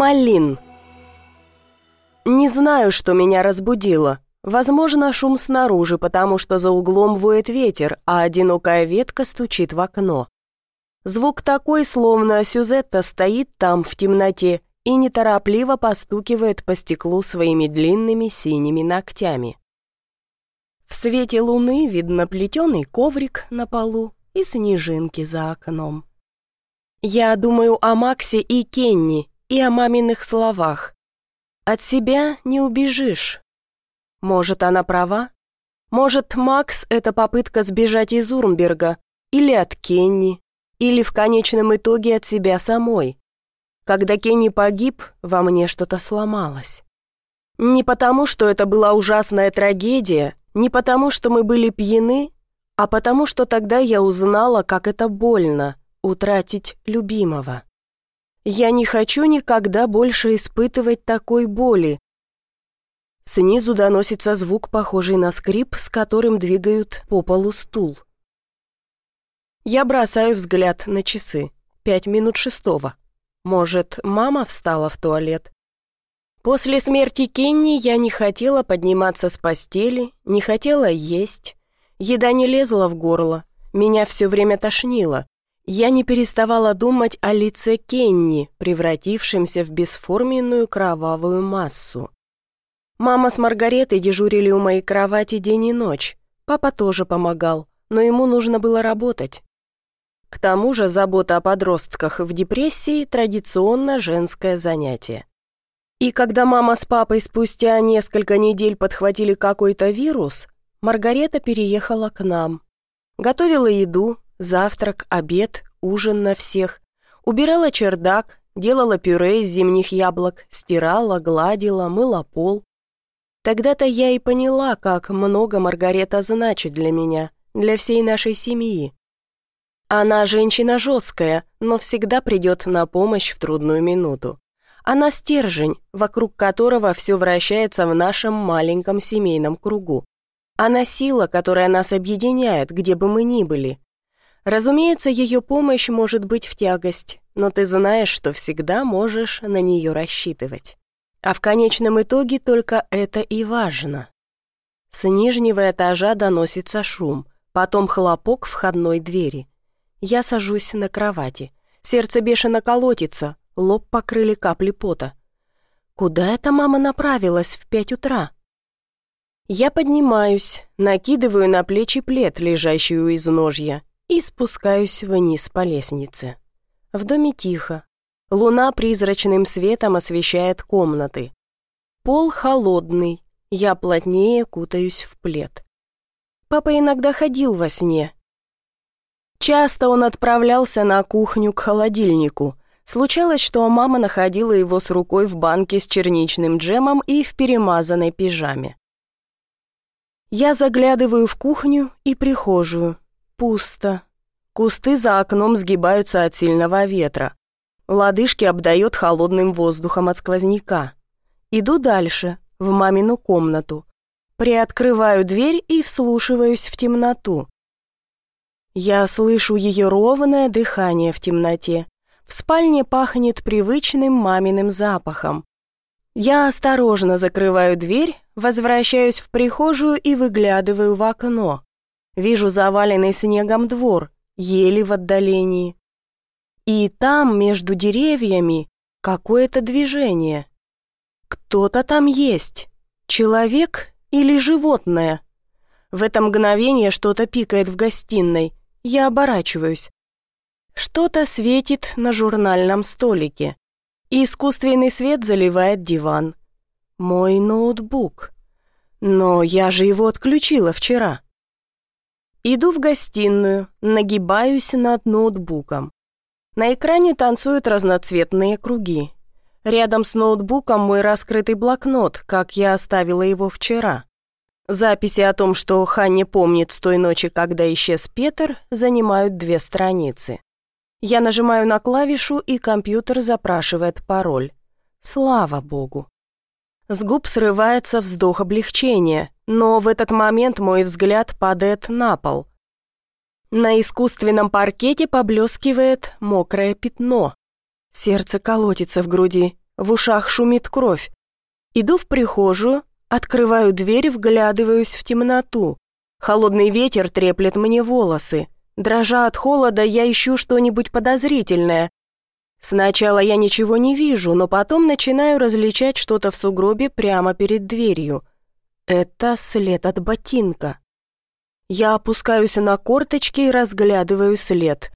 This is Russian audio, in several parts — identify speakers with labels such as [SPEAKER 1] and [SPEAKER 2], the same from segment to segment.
[SPEAKER 1] Амалин. Не знаю, что меня разбудило. Возможно, шум снаружи, потому что за углом воет ветер, а одинокая ветка стучит в окно. Звук такой, словно Сюзетта стоит там в темноте и неторопливо постукивает по стеклу своими длинными синими ногтями. В свете луны видно плетеный коврик на полу и снежинки за окном. Я думаю о Максе и Кенни и о маминых словах. От себя не убежишь. Может, она права? Может, Макс — это попытка сбежать из Урмберга, или от Кенни, или в конечном итоге от себя самой. Когда Кенни погиб, во мне что-то сломалось. Не потому, что это была ужасная трагедия, не потому, что мы были пьяны, а потому, что тогда я узнала, как это больно — утратить любимого. Я не хочу никогда больше испытывать такой боли. Снизу доносится звук, похожий на скрип, с которым двигают по полу стул. Я бросаю взгляд на часы. Пять минут шестого. Может, мама встала в туалет? После смерти Кенни я не хотела подниматься с постели, не хотела есть. Еда не лезла в горло, меня все время тошнило. Я не переставала думать о лице Кенни, превратившемся в бесформенную кровавую массу. Мама с Маргаретой дежурили у моей кровати день и ночь. Папа тоже помогал, но ему нужно было работать. К тому же забота о подростках в депрессии – традиционно женское занятие. И когда мама с папой спустя несколько недель подхватили какой-то вирус, Маргарета переехала к нам. Готовила еду, завтрак, обед, ужин на всех. Убирала чердак, делала пюре из зимних яблок, стирала, гладила, мыла пол. Тогда-то я и поняла, как много Маргарета значит для меня, для всей нашей семьи. Она женщина жесткая, но всегда придет на помощь в трудную минуту. Она стержень, вокруг которого все вращается в нашем маленьком семейном кругу. Она сила, которая нас объединяет, где бы мы ни были. Разумеется, ее помощь может быть в тягость, но ты знаешь, что всегда можешь на нее рассчитывать. А в конечном итоге только это и важно. С нижнего этажа доносится шум, потом хлопок входной двери. Я сажусь на кровати. Сердце бешено колотится, лоб покрыли капли пота. Куда эта мама направилась в пять утра? Я поднимаюсь, накидываю на плечи плед, лежащий у изножья, и спускаюсь вниз по лестнице. В доме тихо. Луна призрачным светом освещает комнаты. Пол холодный, я плотнее кутаюсь в плед. Папа иногда ходил во сне. Часто он отправлялся на кухню к холодильнику, Случалось, что мама находила его с рукой в банке с черничным джемом и в перемазанной пижаме. Я заглядываю в кухню и прихожую. Пусто. Кусты за окном сгибаются от сильного ветра. Лодыжки обдает холодным воздухом от сквозняка. Иду дальше, в мамину комнату. Приоткрываю дверь и вслушиваюсь в темноту. Я слышу ее ровное дыхание в темноте, в спальне пахнет привычным маминым запахом. Я осторожно закрываю дверь, возвращаюсь в прихожую и выглядываю в окно. Вижу заваленный снегом двор, еле в отдалении. И там, между деревьями, какое-то движение. Кто-то там есть. Человек или животное? В это мгновение что-то пикает в гостиной. Я оборачиваюсь. Что-то светит на журнальном столике. Искусственный свет заливает диван. Мой ноутбук. Но я же его отключила вчера. Иду в гостиную, нагибаюсь над ноутбуком. На экране танцуют разноцветные круги. Рядом с ноутбуком мой раскрытый блокнот, как я оставила его вчера. Записи о том, что Ханни помнит с той ночи, когда исчез Петр, занимают две страницы. Я нажимаю на клавишу, и компьютер запрашивает пароль. Слава богу. С губ срывается вздох облегчения, но в этот момент мой взгляд падает на пол. На искусственном паркете поблескивает мокрое пятно. Сердце колотится в груди. в ушах шумит кровь. Иду в прихожую, открываю дверь, вглядываюсь в темноту. Холодный ветер треплет мне волосы. Дрожа от холода, я ищу что-нибудь подозрительное. Сначала я ничего не вижу, но потом начинаю различать что-то в сугробе прямо перед дверью. Это след от ботинка. Я опускаюсь на корточки и разглядываю след.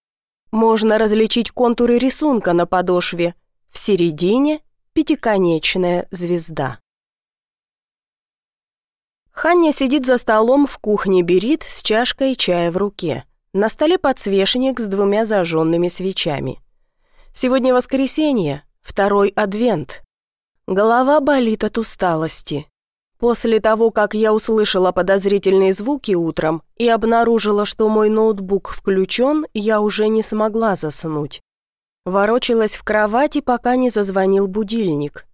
[SPEAKER 1] Можно различить контуры рисунка на подошве. В середине пятиконечная звезда. Ханя сидит за столом в кухне Берит с чашкой чая в руке. На столе подсвечник с двумя зажженными свечами. Сегодня воскресенье, второй адвент. Голова болит от усталости. После того, как я услышала подозрительные звуки утром и обнаружила, что мой ноутбук включен, я уже не смогла заснуть. Ворочалась в кровати, пока не зазвонил будильник.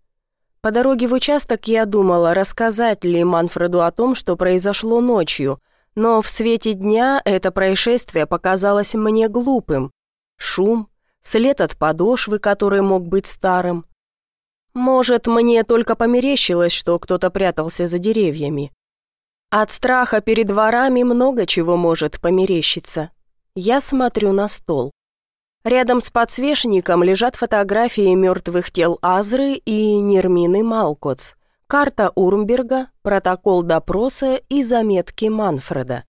[SPEAKER 1] По дороге в участок я думала, рассказать ли Манфреду о том, что произошло ночью, но в свете дня это происшествие показалось мне глупым. Шум, след от подошвы, который мог быть старым. Может, мне только померещилось, что кто-то прятался за деревьями. От страха перед ворами много чего может померещиться. Я смотрю на стол. Рядом с подсвечником лежат фотографии мертвых тел Азры и Нермины Малкоц, карта Урмберга, протокол допроса и заметки Манфреда.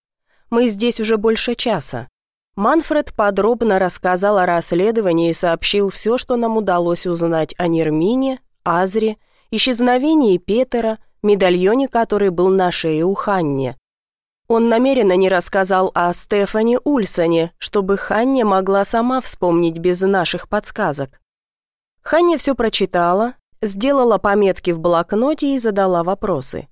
[SPEAKER 1] Мы здесь уже больше часа. Манфред подробно рассказал о расследовании и сообщил все, что нам удалось узнать о Нермине, Азре, исчезновении Петера, медальоне, который был на шее у Ханне. Он намеренно не рассказал о Стефане Ульсоне, чтобы Ханне могла сама вспомнить без наших подсказок. Ханне все прочитала, сделала пометки в блокноте и задала вопросы.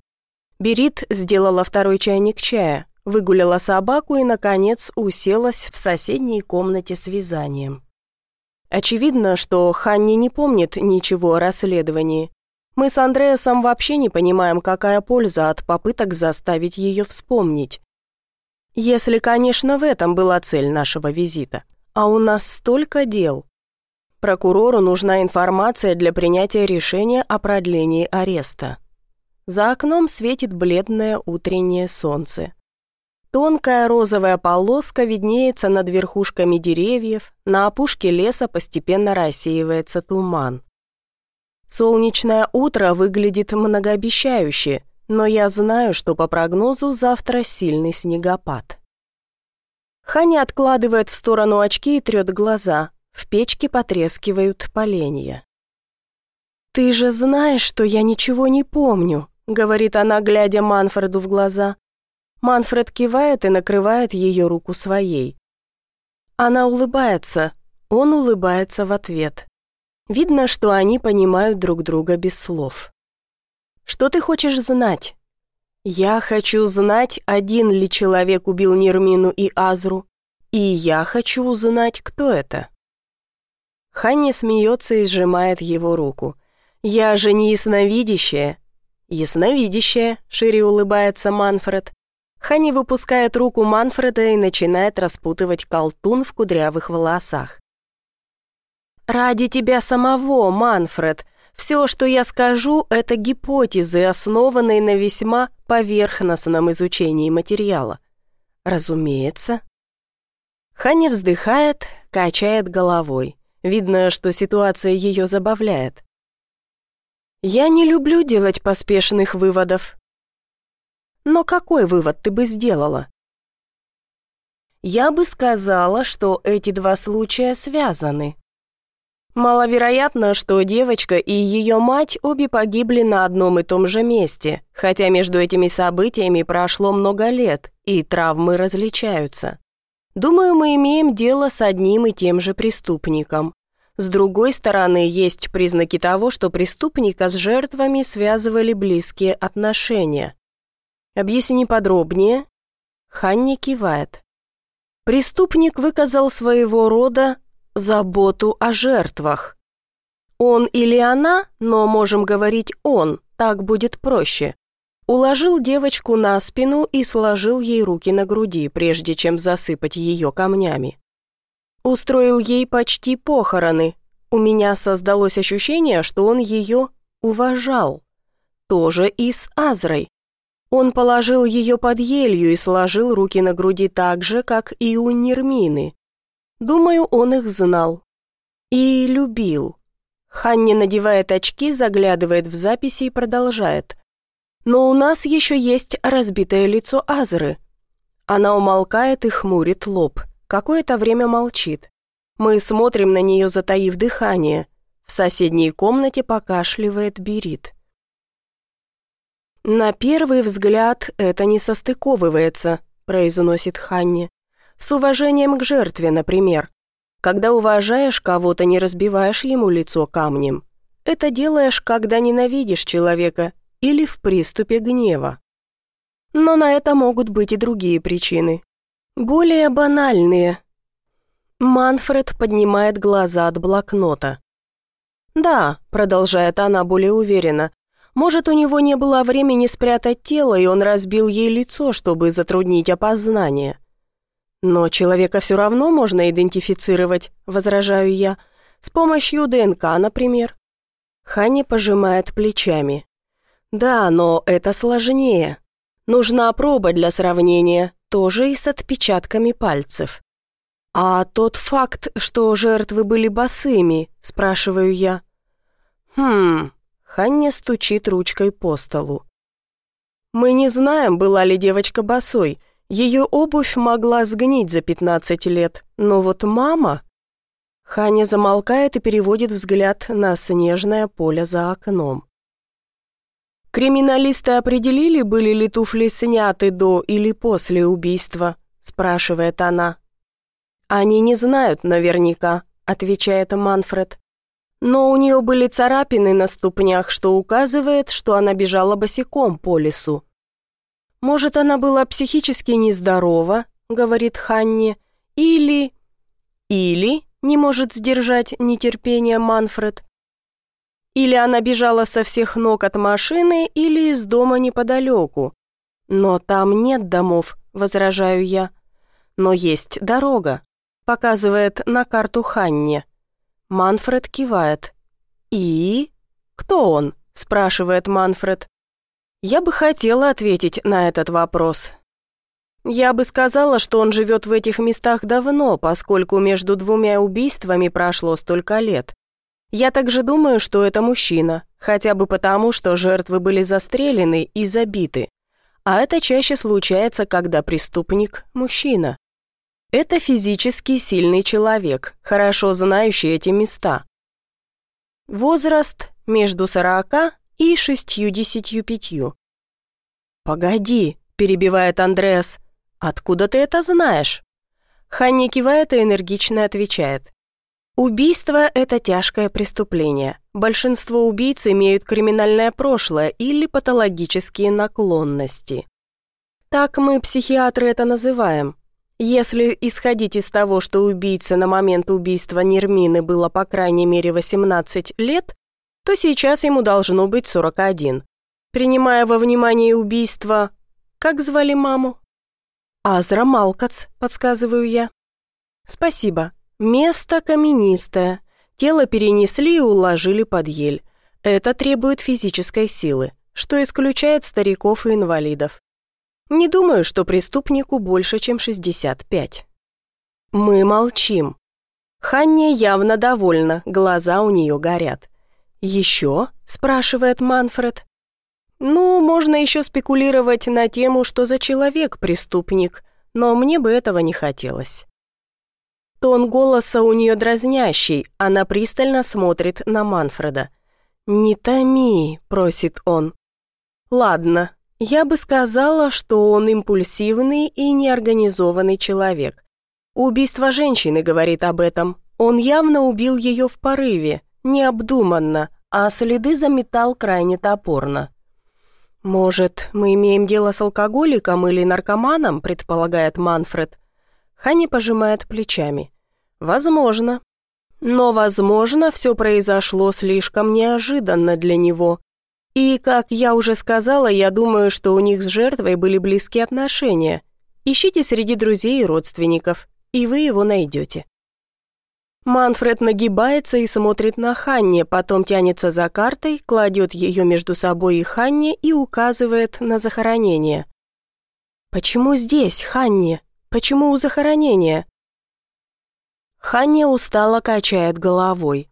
[SPEAKER 1] Берит сделала второй чайник чая, выгуляла собаку и, наконец, уселась в соседней комнате с вязанием. Очевидно, что Ханни не помнит ничего о расследовании, мы с Андреасом вообще не понимаем, какая польза от попыток заставить ее вспомнить. Если, конечно, в этом была цель нашего визита. А у нас столько дел. Прокурору нужна информация для принятия решения о продлении ареста. За окном светит бледное утреннее солнце. Тонкая розовая полоска виднеется над верхушками деревьев, на опушке леса постепенно рассеивается туман. Солнечное утро выглядит многообещающе, но я знаю, что по прогнозу завтра сильный снегопад. Ханя откладывает в сторону очки и трет глаза. В печке потрескивают поленья. «Ты же знаешь, что я ничего не помню», — говорит она, глядя Манфреду в глаза. Манфред кивает и накрывает ее руку своей. Она улыбается, он улыбается в ответ. Видно, что они понимают друг друга без слов. «Что ты хочешь знать?» «Я хочу знать, один ли человек убил Нермину и Азру, и я хочу узнать, кто это». Ханни смеется и сжимает его руку. «Я же не ясновидящая». «Ясновидящая», — шире улыбается Манфред. Ханни выпускает руку Манфреда и начинает распутывать колтун в кудрявых волосах. «Ради тебя самого, Манфред. Все, что я скажу, это гипотезы, основанные на весьма поверхностном изучении материала». «Разумеется». Ханя вздыхает, качает головой. Видно, что ситуация ее забавляет. «Я не люблю делать поспешных выводов». «Но какой вывод ты бы сделала?» «Я бы сказала, что эти два случая связаны», Маловероятно, что девочка и ее мать обе погибли на одном и том же месте, хотя между этими событиями прошло много лет, и травмы различаются. Думаю, мы имеем дело с одним и тем же преступником. С другой стороны, есть признаки того, что преступника с жертвами связывали близкие отношения. Объясни подробнее. Ханни кивает. Преступник выказал своего рода заботу о жертвах. Он или она, но можем говорить «он», так будет проще. Уложил девочку на спину и сложил ей руки на груди, прежде чем засыпать ее камнями. Устроил ей почти похороны. У меня создалось ощущение, что он ее уважал. Тоже и с Азрой. Он положил ее под елью и сложил руки на груди так же, как и у Нермины. Думаю, он их знал. И любил. Ханни надевает очки, заглядывает в записи и продолжает. «Но у нас еще есть разбитое лицо Азры». Она умолкает и хмурит лоб. Какое-то время молчит. Мы смотрим на нее, затаив дыхание. В соседней комнате покашливает Берит. «На первый взгляд это не состыковывается», – произносит Ханни. «С уважением к жертве, например. Когда уважаешь кого-то, не разбиваешь ему лицо камнем. Это делаешь, когда ненавидишь человека или в приступе гнева. Но на это могут быть и другие причины. Более банальные. Манфред поднимает глаза от блокнота. «Да», — продолжает она более уверенно, «может, у него не было времени спрятать тело, и он разбил ей лицо, чтобы затруднить опознание. «Но человека все равно можно идентифицировать», — возражаю я. «С помощью ДНК, например». Ханни пожимает плечами. «Да, но это сложнее. Нужна проба для сравнения, тоже и с отпечатками пальцев». «А тот факт, что жертвы были босыми?» – спрашиваю я. «Хм...» – Ханни стучит ручкой по столу. «Мы не знаем, была ли девочка босой, ее обувь могла сгнить за 15 лет, но вот мама... Ханя замолкает и переводит взгляд на снежное поле за окном. «Криминалисты определили, были ли туфли сняты до или после убийства?» – спрашивает она. «Они не знают наверняка», – отвечает Манфред. «Но у нее были царапины на ступнях, что указывает, что она бежала босиком по лесу. «Может, она была психически нездорова», — говорит Ханни, «или...» «Или...» — не может сдержать нетерпение Манфред. «Или она бежала со всех ног от машины, или из дома неподалеку. Но там нет домов», — возражаю я. «Но есть дорога», — показывает на карту Ханни. Манфред кивает. «И? Кто он?» — спрашивает Манфред. Я бы хотела ответить на этот вопрос. Я бы сказала, что он живет в этих местах давно, поскольку между двумя убийствами прошло столько лет. Я также думаю, что это мужчина, хотя бы потому, что жертвы были застрелены и забиты. А это чаще случается, когда преступник – мужчина. Это физически сильный человек, хорошо знающий эти места. Возраст между 40 и шестьюдесятью пятью. «Погоди», — перебивает Андреас, — «откуда ты это знаешь?» Ханни кивает и энергично отвечает. Убийство – это тяжкое преступление. Большинство убийц имеют криминальное прошлое или патологические наклонности. Так мы, психиатры, это называем. Если исходить из того, что убийце на момент убийства Нермины было по крайней мере 18 лет, то сейчас ему должно быть 41. Принимая во внимание убийство... Как звали маму? Азра Малкац, подсказываю я. Спасибо. Место каменистое. Тело перенесли и уложили под ель. Это требует физической силы, что исключает стариков и инвалидов. Не думаю, что преступнику больше, чем 65. Мы молчим. Ханне явно довольна, глаза у нее горят. «Еще?» – спрашивает Манфред. «Ну, можно еще спекулировать на тему, что за человек преступник, но мне бы этого не хотелось». Тон голоса у нее дразнящий, она пристально смотрит на Манфреда. «Не томи», – просит он. «Ладно, я бы сказала, что он импульсивный и неорганизованный человек. Убийство женщины говорит об этом. Он явно убил ее в порыве, необдуманно, а следы заметал крайне топорно. «Может, мы имеем дело с алкоголиком или наркоманом?» – предполагает Манфред. Хани пожимает плечами. «Возможно. Но, возможно, все произошло слишком неожиданно для него. И, как я уже сказала, я думаю, что у них с жертвой были близкие отношения. Ищите среди друзей и родственников, и вы его найдете». Манфред нагибается и смотрит на Ханне, потом тянется за картой, кладет ее между собой и Ханне и указывает на захоронение. «Почему здесь, Ханне? Почему у захоронения?» Ханне устало качает головой.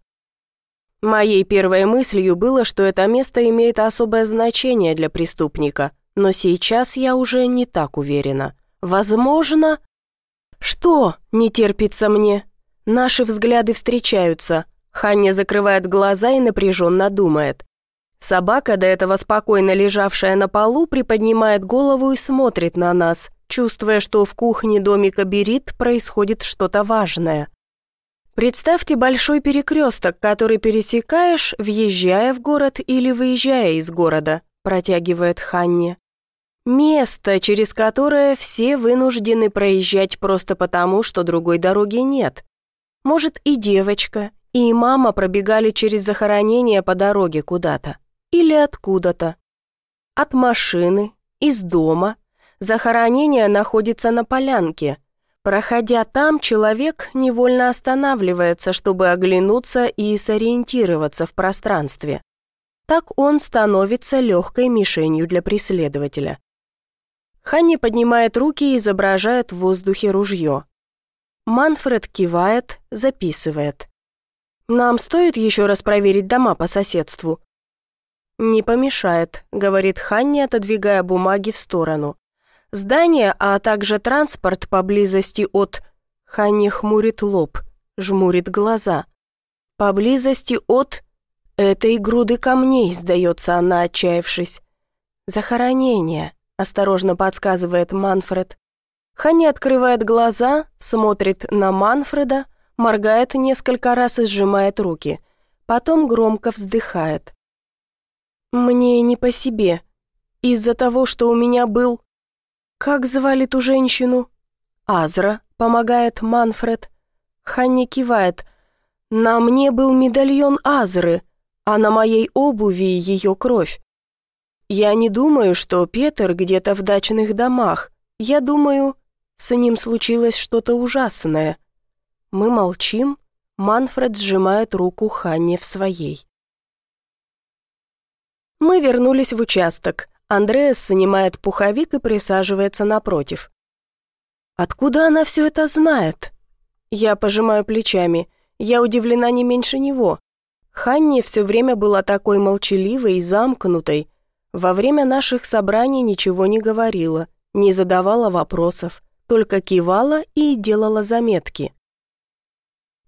[SPEAKER 1] Моей первой мыслью было, что это место имеет особое значение для преступника, но сейчас я уже не так уверена. Возможно... Что не терпится мне? Наши взгляды встречаются. Ханя закрывает глаза и напряженно думает. Собака, до этого спокойно лежавшая на полу, приподнимает голову и смотрит на нас, чувствуя, что в кухне домика Берит происходит что-то важное. Представьте большой перекресток, который пересекаешь, въезжая в город или выезжая из города, протягивает Ханне. Место, через которое все вынуждены проезжать просто потому, что другой дороги нет. Может, и девочка, и мама пробегали через захоронение по дороге куда-то. Или откуда-то. От машины, из дома. Захоронение находится на полянке. Проходя там, человек невольно останавливается, чтобы оглянуться и сориентироваться в пространстве. Так он становится легкой мишенью для преследователя. Ханни поднимает руки и изображает в воздухе ружье. Манфред кивает, записывает. «Нам стоит еще раз проверить дома по соседству?» «Не помешает», — говорит Ханни, отодвигая бумаги в сторону. «Здание, а также транспорт поблизости от...» Ханни хмурит лоб, жмурит глаза. «Поблизости от...» «Этой груды камней», — сдается она, отчаявшись. «Захоронение», — осторожно подсказывает Манфред. Ханни открывает глаза, смотрит на Манфреда, моргает несколько раз и сжимает руки. Потом громко вздыхает. «Мне не по себе. Из-за того, что у меня был...» «Как звали ту женщину?» «Азра», — помогает Манфред. Ханни кивает. «На мне был медальон Азры, а на моей обуви ее кровь. Я не думаю, что Петр где-то в дачных домах. Я думаю, с ним случилось что-то ужасное. Мы молчим, Манфред сжимает руку Ханне в своей. Мы вернулись в участок. Андреас снимает пуховик и присаживается напротив. Откуда она все это знает? Я пожимаю плечами. Я удивлена не меньше него. Ханне все время была такой молчаливой и замкнутой. Во время наших собраний ничего не говорила, не задавала вопросов только кивала и делала заметки.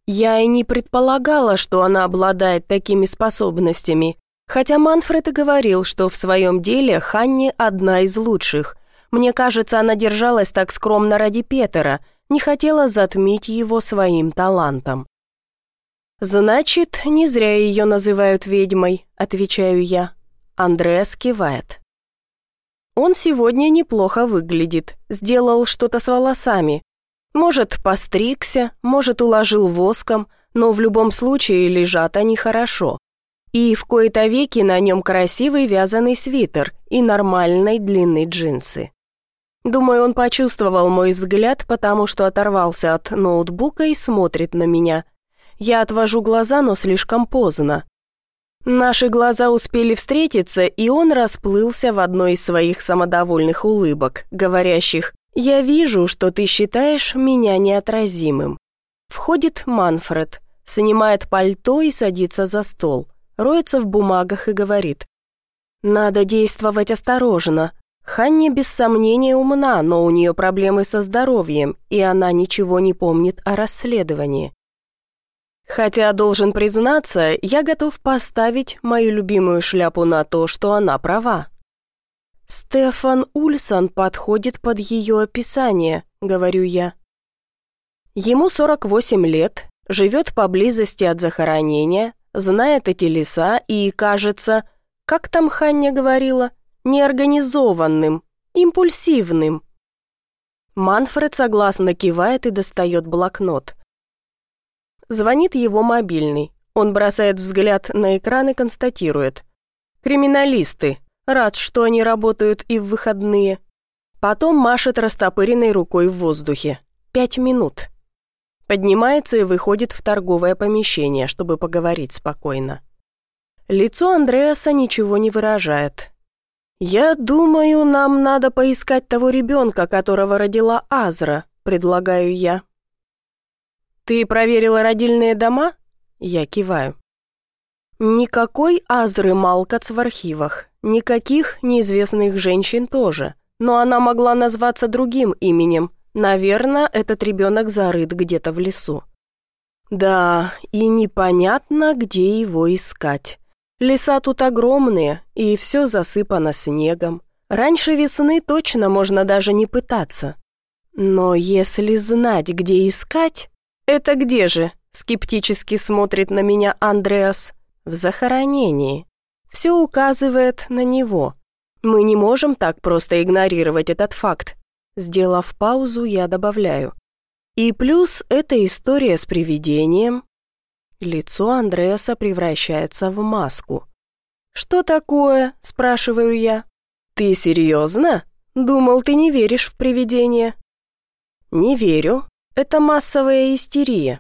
[SPEAKER 1] Я и не предполагала, что она обладает такими способностями, хотя Манфред и говорил, что в своем деле Ханни одна из лучших. Мне кажется, она держалась так скромно ради Петера, не хотела затмить его своим талантом. «Значит, не зря ее называют ведьмой», — отвечаю я. Андреас кивает. Он сегодня неплохо выглядит, сделал что-то с волосами. Может, постригся, может, уложил воском, но в любом случае лежат они хорошо. И в кои-то веки на нем красивый вязаный свитер и нормальной длины джинсы. Думаю, он почувствовал мой взгляд, потому что оторвался от ноутбука и смотрит на меня. Я отвожу глаза, но слишком поздно. Наши глаза успели встретиться, и он расплылся в одной из своих самодовольных улыбок, говорящих «Я вижу, что ты считаешь меня неотразимым». Входит Манфред, снимает пальто и садится за стол, роется в бумагах и говорит «Надо действовать осторожно. Ханни без сомнения умна, но у нее проблемы со здоровьем, и она ничего не помнит о расследовании. Хотя, должен признаться, я готов поставить мою любимую шляпу на то, что она права. «Стефан Ульсон подходит под ее описание», — говорю я. Ему 48 лет, живет поблизости от захоронения, знает эти леса и, кажется, как там Хання говорила, неорганизованным, импульсивным. Манфред согласно кивает и достает блокнот. Звонит его мобильный. Он бросает взгляд на экран и констатирует. «Криминалисты. Рад, что они работают и в выходные». Потом машет растопыренной рукой в воздухе. «Пять минут». Поднимается и выходит в торговое помещение, чтобы поговорить спокойно. Лицо Андреаса ничего не выражает. «Я думаю, нам надо поискать того ребенка, которого родила Азра», — предлагаю я. «Ты проверила родильные дома?» Я киваю. Никакой Азры Малкац в архивах, никаких неизвестных женщин тоже, но она могла назваться другим именем. Наверное, этот ребенок зарыт где-то в лесу. Да, и непонятно, где его искать. Леса тут огромные, и все засыпано снегом. Раньше весны точно можно даже не пытаться. Но если знать, где искать... «Это где же?» — скептически смотрит на меня Андреас. «В захоронении. Все указывает на него. Мы не можем так просто игнорировать этот факт». Сделав паузу, я добавляю. И плюс эта история с привидением. Лицо Андреаса превращается в маску. «Что такое?» – спрашиваю я. «Ты серьезно? Думал, ты не веришь в привидения». «Не верю, это массовая истерия.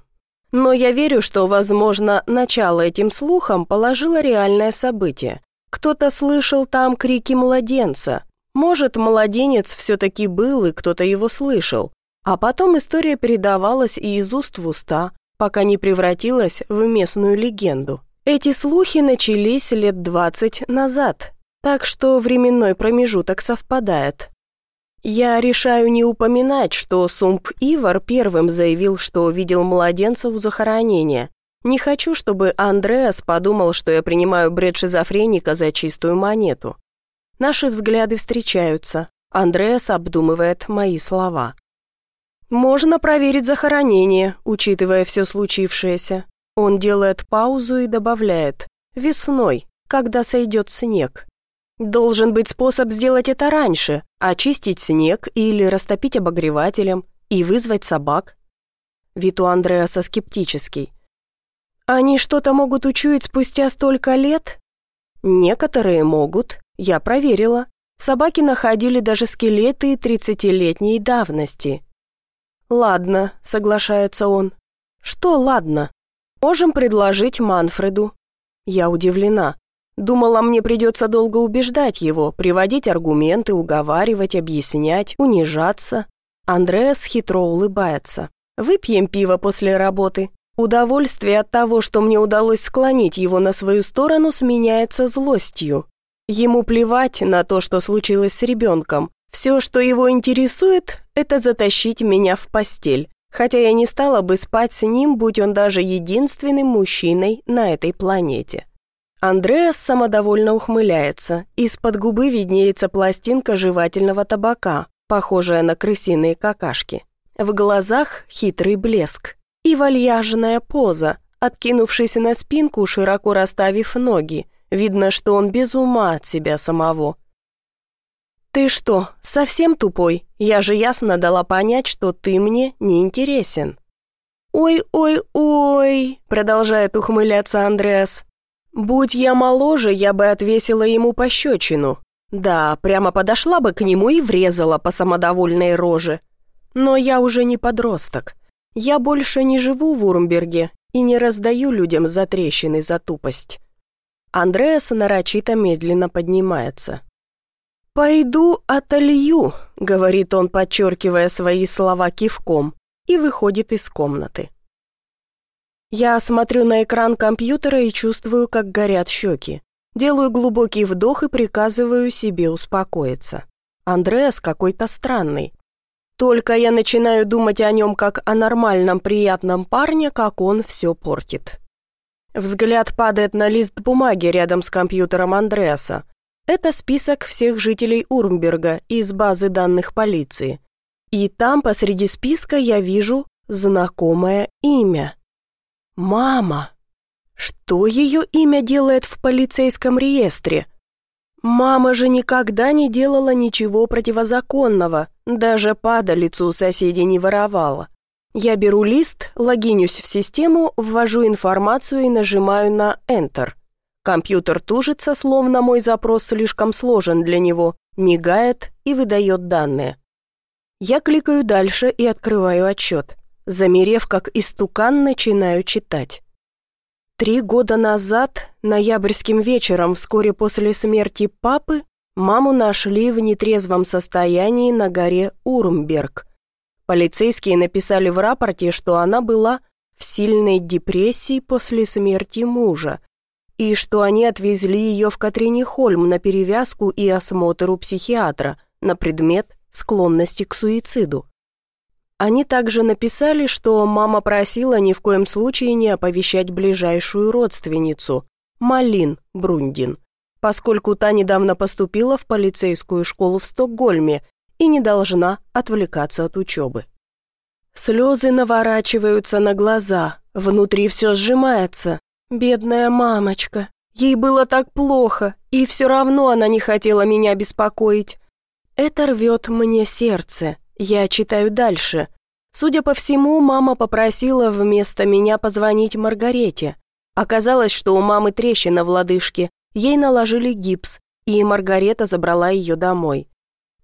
[SPEAKER 1] Но я верю, что, возможно, начало этим слухам положило реальное событие. Кто-то слышал там крики младенца. Может, младенец все-таки был, и кто-то его слышал. А потом история передавалась и из уст в уста, пока не превратилась в местную легенду. Эти слухи начались лет двадцать назад, так что временной промежуток совпадает. Я решаю не упоминать, что Сумп Ивар первым заявил, что видел младенца у захоронения. Не хочу, чтобы Андреас подумал, что я принимаю бред шизофреника за чистую монету. Наши взгляды встречаются. Андреас обдумывает мои слова. Можно проверить захоронение, учитывая все случившееся. Он делает паузу и добавляет «весной, когда сойдет снег». Должен быть способ сделать это раньше, очистить снег или растопить обогревателем и вызвать собак. Вид у Андреаса скептический. Они что-то могут учуять спустя столько лет? Некоторые могут, я проверила. Собаки находили даже скелеты тридцатилетней давности. «Ладно», — соглашается он. «Что ладно? Можем предложить Манфреду». Я удивлена. Думала, мне придется долго убеждать его, приводить аргументы, уговаривать, объяснять, унижаться. Андреас хитро улыбается. «Выпьем пиво после работы». Удовольствие от того, что мне удалось склонить его на свою сторону, сменяется злостью. Ему плевать на то, что случилось с ребенком. Все, что его интересует, это затащить меня в постель. Хотя я не стала бы спать с ним, будь он даже единственным мужчиной на этой планете. Андреас самодовольно ухмыляется. Из-под губы виднеется пластинка жевательного табака, похожая на крысиные какашки. В глазах хитрый блеск. И вальяжная поза, откинувшись на спинку, широко расставив ноги. Видно, что он без ума от себя самого. «Ты что, совсем тупой? Я же ясно дала понять, что ты мне не интересен». «Ой-ой-ой», — продолжает ухмыляться Андреас. Будь я моложе, я бы отвесила ему пощечину. Да, прямо подошла бы к нему и врезала по самодовольной роже. Но я уже не подросток. Я больше не живу в Урмберге и не раздаю людям затрещины за тупость. Андреас нарочито медленно поднимается. «Пойду отолью», — говорит он, подчеркивая свои слова кивком, и выходит из комнаты. Я смотрю на экран компьютера и чувствую, как горят щеки. Делаю глубокий вдох и приказываю себе успокоиться. Андреас какой-то странный. Только я начинаю думать о нем как о нормальном, приятном парне, как он все портит. Взгляд падает на лист бумаги рядом с компьютером Андреаса. Это список всех жителей Урмберга из базы данных полиции. И там посреди списка я вижу знакомое имя. Мама. Что ее имя делает в полицейском реестре? Мама же никогда не делала ничего противозаконного, даже падалицу у соседей не воровала. Я беру лист, логинюсь в систему, ввожу информацию и нажимаю на Enter. Компьютер тужится, словно мой запрос слишком сложен для него, мигает и выдает данные. Я кликаю дальше и открываю отчет. Замерев, как истукан, начинаю читать. Три года назад, ноябрьским вечером, вскоре после смерти папы, маму нашли в нетрезвом состоянии на горе Урмберг. Полицейские написали в рапорте, что она была в сильной депрессии после смерти мужа, и что они отвезли ее в Катринихольм на перевязку и осмотр у психиатра на предмет склонности к суициду. Они также написали, что мама просила ни в коем случае не оповещать ближайшую родственницу, Малин Брундин, поскольку та недавно поступила в полицейскую школу в Стокгольме и не должна отвлекаться от учебы. Слезы наворачиваются на глаза, внутри все сжимается, Бедная мамочка. Ей было так плохо, и все равно она не хотела меня беспокоить. Это рвет мне сердце. Я читаю дальше. Судя по всему, мама попросила вместо меня позвонить Маргарете. Оказалось, что у мамы трещина в лодыжке. Ей наложили гипс, и Маргарета забрала ее домой.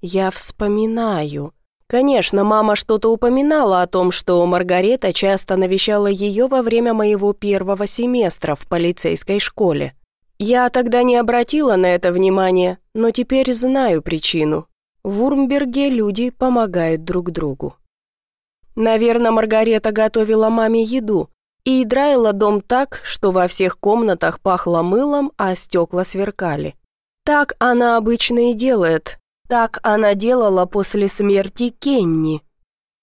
[SPEAKER 1] Я вспоминаю. Конечно, мама что-то упоминала о том, что Маргарета часто навещала ее во время моего первого семестра в полицейской школе. Я тогда не обратила на это внимания, но теперь знаю причину. В Урмберге люди помогают друг другу. Наверное, Маргарета готовила маме еду и драила дом так, что во всех комнатах пахло мылом, а стекла сверкали. Так она обычно и делает, так она делала после смерти Кенни.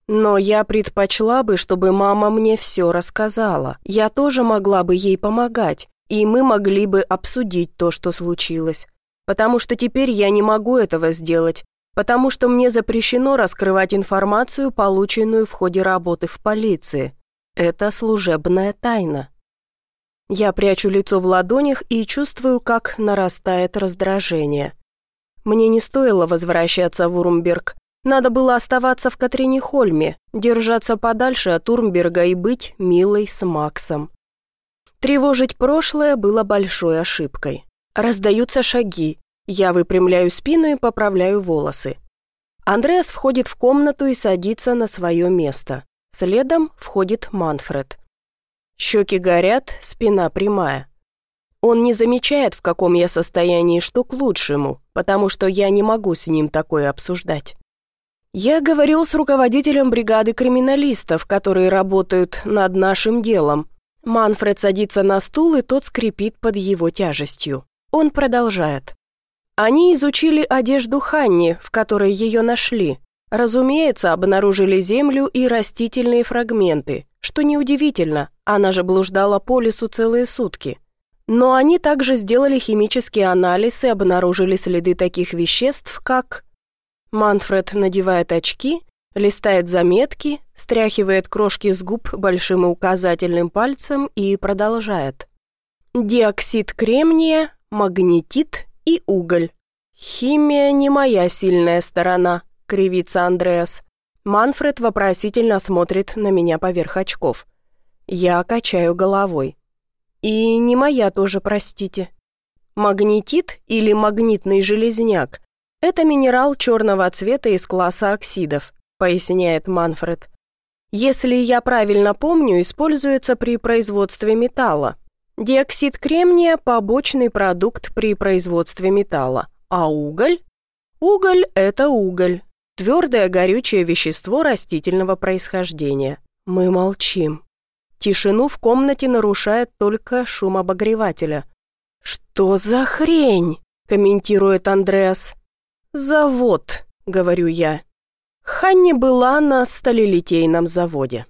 [SPEAKER 1] Но я предпочла бы, чтобы мама мне все рассказала. Я тоже могла бы ей помогать, и мы могли бы обсудить то, что случилось. Потому что теперь я не могу этого сделать, потому что мне запрещено раскрывать информацию, полученную в ходе работы в полиции. Это служебная тайна. Я прячу лицо в ладонях и чувствую, как нарастает раздражение. Мне не стоило возвращаться в Урмберг. Надо было оставаться в Катринихольме, держаться подальше от Урмберга и быть милой с Максом. Тревожить прошлое было большой ошибкой. Раздаются шаги. Я выпрямляю спину и поправляю волосы. Андреас входит в комнату и садится на свое место. Следом входит Манфред. Щеки горят, спина прямая. Он не замечает, в каком я состоянии, что к лучшему, потому что я не могу с ним такое обсуждать. Я говорил с руководителем бригады криминалистов, которые работают над нашим делом. Манфред садится на стул, и тот скрипит под его тяжестью. Он продолжает. Они изучили одежду Ханни, в которой ее нашли. Разумеется, обнаружили землю и растительные фрагменты, что неудивительно, она же блуждала по лесу целые сутки. Но они также сделали химический анализ и обнаружили следы таких веществ, как... Манфред надевает очки, листает заметки, стряхивает крошки с губ большим и указательным пальцем и продолжает. Диоксид кремния, магнетит и уголь. Химия не моя сильная сторона, кривится Андреас. Манфред вопросительно смотрит на меня поверх очков. Я качаю головой. И не моя тоже, простите. Магнетит или магнитный железняк – это минерал черного цвета из класса оксидов, поясняет Манфред. Если я правильно помню, используется при производстве металла. Диоксид кремния – побочный продукт при производстве металла, а уголь? Уголь – это уголь, твердое горючее вещество растительного происхождения. Мы молчим. Тишину в комнате нарушает только шум обогревателя. «Что за хрень?» – комментирует Андреас. «Завод», – говорю я. Ханни была на сталелитейном заводе.